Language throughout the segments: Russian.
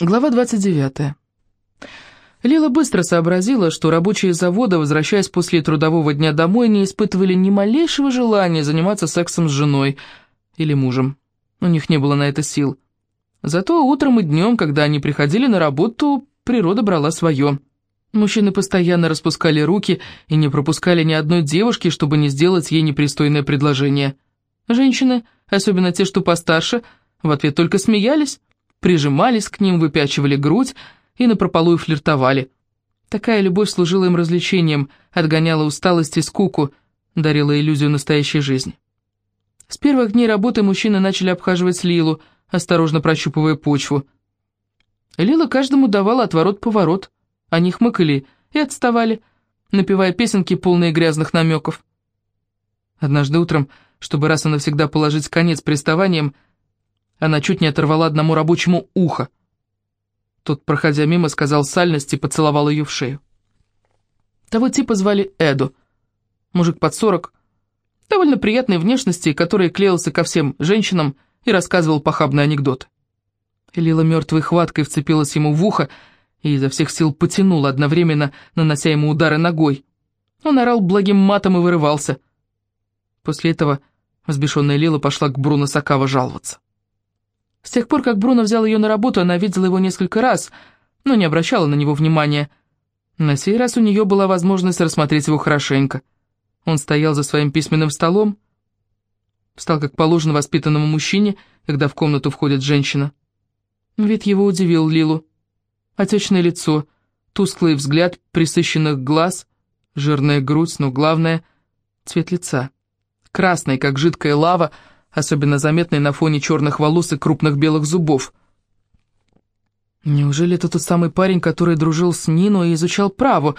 Глава 29. Лила быстро сообразила, что рабочие завода, возвращаясь после трудового дня домой, не испытывали ни малейшего желания заниматься сексом с женой или мужем. У них не было на это сил. Зато утром и днем, когда они приходили на работу, природа брала свое. Мужчины постоянно распускали руки и не пропускали ни одной девушки, чтобы не сделать ей непристойное предложение. Женщины, особенно те, что постарше, в ответ только смеялись, прижимались к ним, выпячивали грудь и напропалую флиртовали. Такая любовь служила им развлечением, отгоняла усталость и скуку, дарила иллюзию настоящей жизни. С первых дней работы мужчины начали обхаживать Лилу, осторожно прощупывая почву. Лила каждому давала отворот-поворот, они хмыкали и отставали, напевая песенки, полные грязных намеков. Однажды утром, чтобы раз и навсегда положить конец приставаниям, она чуть не оторвала одному рабочему ухо. Тот, проходя мимо, сказал сальность и поцеловал ее в шею. Того типа звали Эду. Мужик под сорок, довольно приятной внешности, который клеился ко всем женщинам и рассказывал похабные анекдоты. Лила мертвой хваткой вцепилась ему в ухо и изо всех сил потянула, одновременно нанося ему удары ногой. Он орал благим матом и вырывался. После этого взбешенная Лила пошла к Бруно Сакава жаловаться. С тех пор, как Бруно взял ее на работу, она видела его несколько раз, но не обращала на него внимания. На сей раз у нее была возможность рассмотреть его хорошенько. Он стоял за своим письменным столом, встал как положено воспитанному мужчине, когда в комнату входит женщина. Вид его удивил Лилу. Отечное лицо, тусклый взгляд присыщенных глаз, жирная грудь, но главное — цвет лица. Красный, как жидкая лава, — особенно заметный на фоне черных волос и крупных белых зубов. «Неужели это тот самый парень, который дружил с Нино и изучал право?»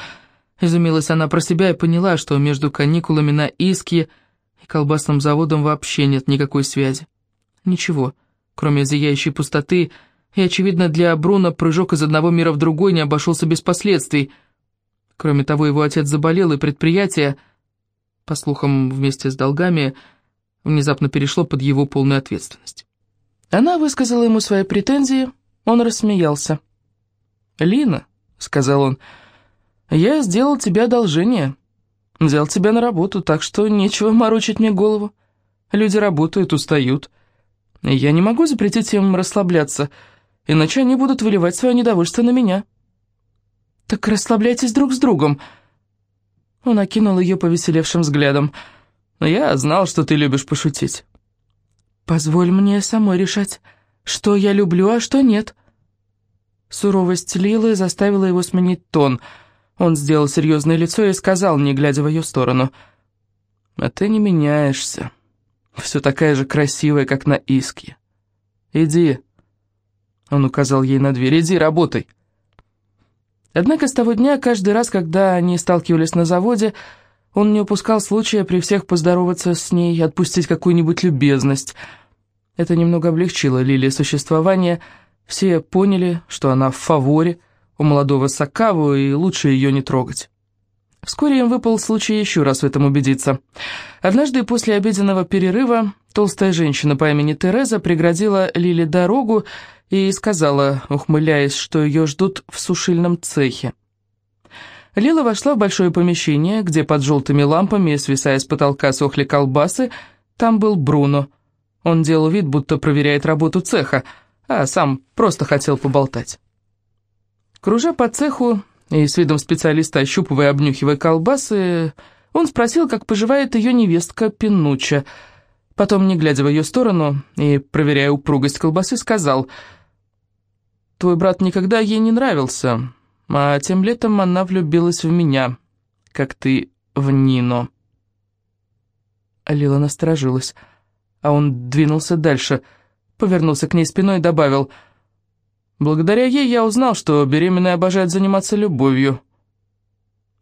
Изумилась она про себя и поняла, что между каникулами на Иске и колбасным заводом вообще нет никакой связи. Ничего, кроме зияющей пустоты, и, очевидно, для Бруно прыжок из одного мира в другой не обошелся без последствий. Кроме того, его отец заболел, и предприятие, по слухам, вместе с долгами, внезапно перешло под его полную ответственность. Она высказала ему свои претензии, он рассмеялся. «Лина», — сказал он, — «я сделал тебе одолжение, взял тебя на работу, так что нечего морочить мне голову. Люди работают, устают. Я не могу запретить им расслабляться, иначе они будут выливать свое недовольство на меня». «Так расслабляйтесь друг с другом», — он окинул ее повеселевшим взглядом, — но я знал, что ты любишь пошутить». «Позволь мне самой решать, что я люблю, а что нет». Суровость Лилы заставила его сменить тон. Он сделал серьезное лицо и сказал, не глядя в ее сторону, «А ты не меняешься. Все такая же красивая, как на Иске. Иди». Он указал ей на дверь, «Иди, работай». Однако с того дня, каждый раз, когда они сталкивались на заводе, он не упускал случая при всех поздороваться с ней, отпустить какую-нибудь любезность. Это немного облегчило Лилии существование. Все поняли, что она в фаворе у молодого Сакаву, и лучше ее не трогать. Вскоре им выпал случай еще раз в этом убедиться. Однажды после обеденного перерыва толстая женщина по имени Тереза преградила Лиле дорогу и сказала, ухмыляясь, что ее ждут в сушильном цехе. Лила вошла в большое помещение, где под желтыми лампами, свисая с потолка, сохли колбасы. Там был Бруно. Он делал вид, будто проверяет работу цеха, а сам просто хотел поболтать. Кружа по цеху и с видом специалиста ощупывая и обнюхивая колбасы, он спросил, как поживает ее невестка Пинуча. Потом, не глядя в ее сторону и проверяя упругость колбасы, сказал, «Твой брат никогда ей не нравился». А тем летом она влюбилась в меня, как ты в Нино. Лила насторожилась, а он двинулся дальше, повернулся к ней спиной и добавил, «Благодаря ей я узнал, что беременные обожают заниматься любовью».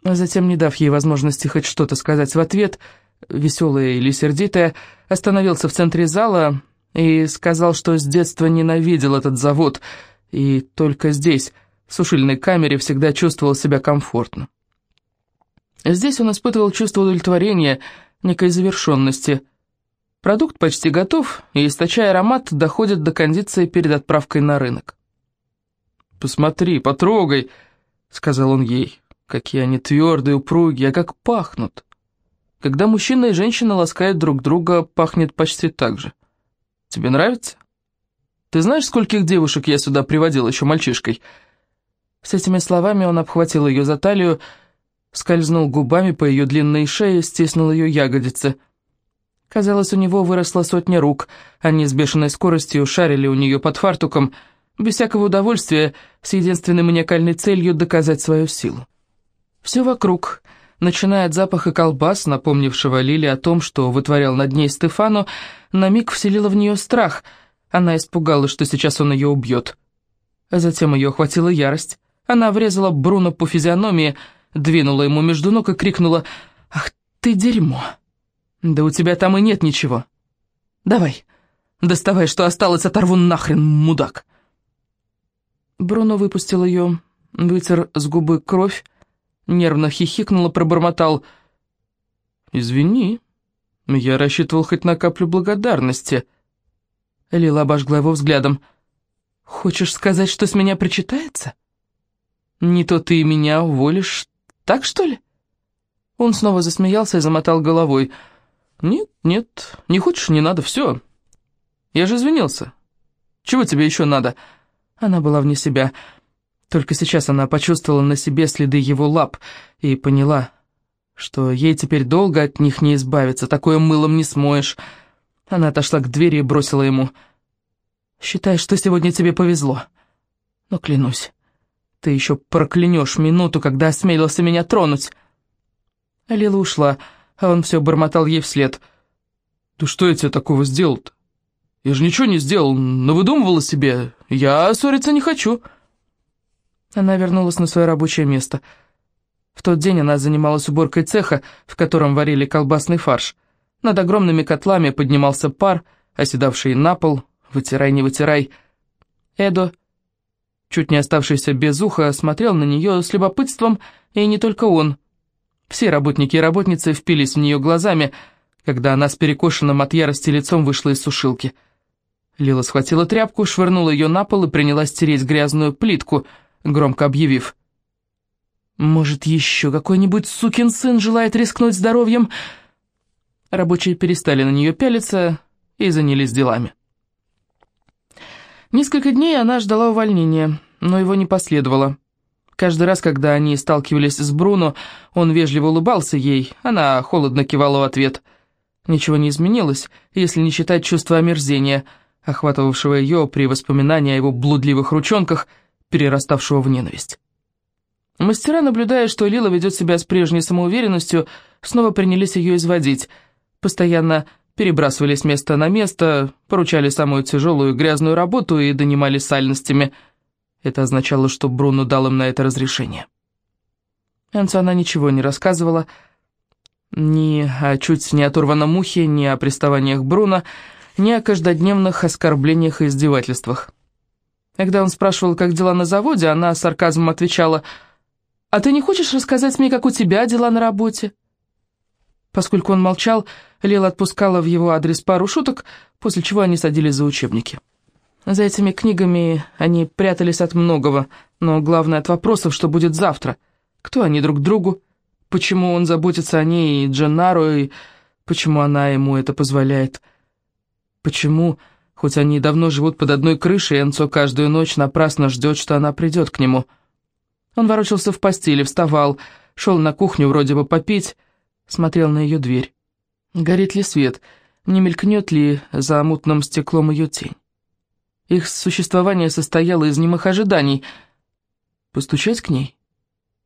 А затем, не дав ей возможности хоть что-то сказать в ответ, веселая или сердитая, остановился в центре зала и сказал, что с детства ненавидел этот завод, и только здесь в сушильной камере всегда чувствовал себя комфортно. Здесь он испытывал чувство удовлетворения, некой завершенности. Продукт почти готов, и, источая аромат, доходит до кондиции перед отправкой на рынок. «Посмотри, потрогай», — сказал он ей. «Какие они твердые, упругие, а как пахнут!» Когда мужчина и женщина ласкают друг друга, пахнет почти так же. Тебе нравится? Ты знаешь, скольких девушек я сюда приводил еще мальчишкой?» С этими словами он обхватил ее за талию, скользнул губами по ее длинной шее, стиснул ее ягодицы. Казалось, у него выросла сотня рук, они с бешеной скоростью шарили у нее под фартуком, без всякого удовольствия, с единственной маниакальной целью доказать свою силу. Все вокруг, начиная от запаха колбас, напомнившего Лиле о том, что вытворял над ней Стефану, на миг вселило в нее страх. Она испугалась, что сейчас он ее убьет. Затем ее охватила ярость. Она врезала Бруно по физиономии, двинула ему между ног и крикнула «Ах ты дерьмо! Да у тебя там и нет ничего! Давай, доставай, что осталось, оторву нахрен, мудак!» Бруно выпустил ее, вытер с губы кровь, нервно хихикнул и пробормотал «Извини, я рассчитывал хоть на каплю благодарности». Лила обожгла его взглядом. «Хочешь сказать, что с меня причитается?» «Не то ты меня уволишь, так что ли?» Он снова засмеялся и замотал головой. «Нет, нет, не хочешь, не надо, все. Я же извинился. Чего тебе еще надо?» Она была вне себя. Только сейчас она почувствовала на себе следы его лап и поняла, что ей теперь долго от них не избавиться, такое мылом не смоешь. Она отошла к двери и бросила ему. «Считай, что сегодня тебе повезло. Но клянусь, ты еще проклянешь минуту, когда осмелился меня тронуть». Лила ушла, а он все бормотал ей вслед. «Да что я тебе такого сделал-то? Я же ничего не сделал, но выдумывала себе. Я ссориться не хочу». Она вернулась на свое рабочее место. В тот день она занималась уборкой цеха, в котором варили колбасный фарш. Над огромными котлами поднимался пар, оседавший на пол. «Вытирай, не вытирай». Эдо, чуть не оставшийся без уха, смотрел на нее с любопытством, и не только он. Все работники и работницы впились в нее глазами, когда она с перекошенным от ярости лицом вышла из сушилки. Лила схватила тряпку, швырнула ее на пол и принялась стереть грязную плитку, громко объявив. «Может, еще какой-нибудь сукин сын желает рискнуть здоровьем?» Рабочие перестали на нее пялиться и занялись делами. Несколько дней она ждала увольнения, но его не последовало. Каждый раз, когда они сталкивались с Бруно, он вежливо улыбался ей, она холодно кивала в ответ. Ничего не изменилось, если не считать чувства омерзения, охватывавшего ее при воспоминании о его блудливых ручонках, перераставшего в ненависть. Мастера, наблюдая, что Лила ведет себя с прежней самоуверенностью, снова принялись ее изводить. Постоянно перебрасывали с места на место, поручали самую тяжелую грязную работу и донимали сальностями. Это означало, что Бруно дал им на это разрешение. Энцу она ничего не рассказывала, ни о чуть не оторванном ухе, ни о приставаниях Бруно, ни о каждодневных оскорблениях и издевательствах. Когда он спрашивал, как дела на заводе, она с сарказмом отвечала, «А ты не хочешь рассказать мне, как у тебя дела на работе?» Поскольку он молчал, Лила отпускала в его адрес пару шуток, после чего они садились за учебники. За этими книгами они прятались от многого, но главное от вопросов, что будет завтра. Кто они друг другу? Почему он заботится о ней и Дженнаро, и почему она ему это позволяет? Почему, хоть они давно живут под одной крышей, Энцо каждую ночь напрасно ждет, что она придет к нему? Он ворочался в постели, вставал, шел на кухню вроде бы попить, смотрел на ее дверь. Горит ли свет, не мелькнет ли за мутным стеклом ее тень? Их существование состояло из немых ожиданий. Постучать к ней?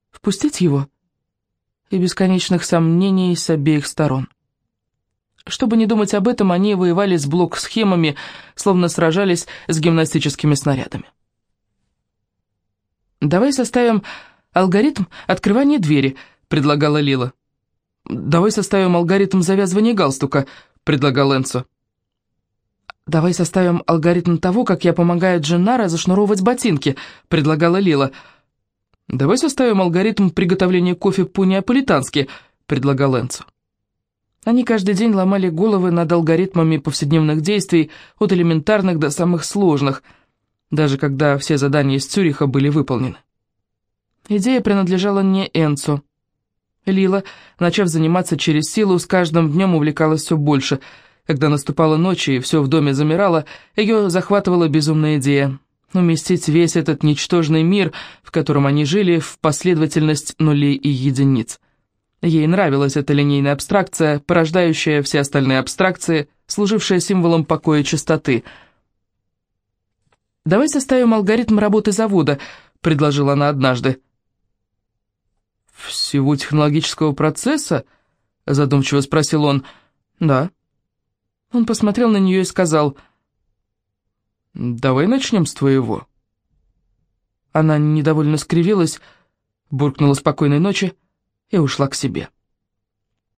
Впустить его? И бесконечных сомнений с обеих сторон. Чтобы не думать об этом, они воевали с блок-схемами, словно сражались с гимнастическими снарядами. «Давай составим алгоритм открывания двери», — предлагала Лила. «Давай составим алгоритм завязывания галстука», — предлагал Энцо. «Давай составим алгоритм того, как я помогаю Дженнаро зашнуровывать ботинки», — предлагала Лила. «Давай составим алгоритм приготовления кофе по-неаполитански», — предлагал Энцо. Они каждый день ломали головы над алгоритмами повседневных действий, от элементарных до самых сложных. даже когда все задания из Цюриха были выполнены. Идея принадлежала не Энцу. Лила, начав заниматься через силу, с каждым днем увлекалась все больше. Когда наступала ночь и все в доме замирало, ее захватывала безумная идея — уместить весь этот ничтожный мир, в котором они жили, в последовательность нулей и единиц. Ей нравилась эта линейная абстракция, порождающая все остальные абстракции, служившая символом покоя и чистоты. «Давай составим алгоритм работы завода», — предложила она однажды. «Всего технологического процесса?» — задумчиво спросил он. «Да». Он посмотрел на нее и сказал, «Давай начнем с твоего». Она недовольно скривилась, буркнула спокойной ночи и ушла к себе.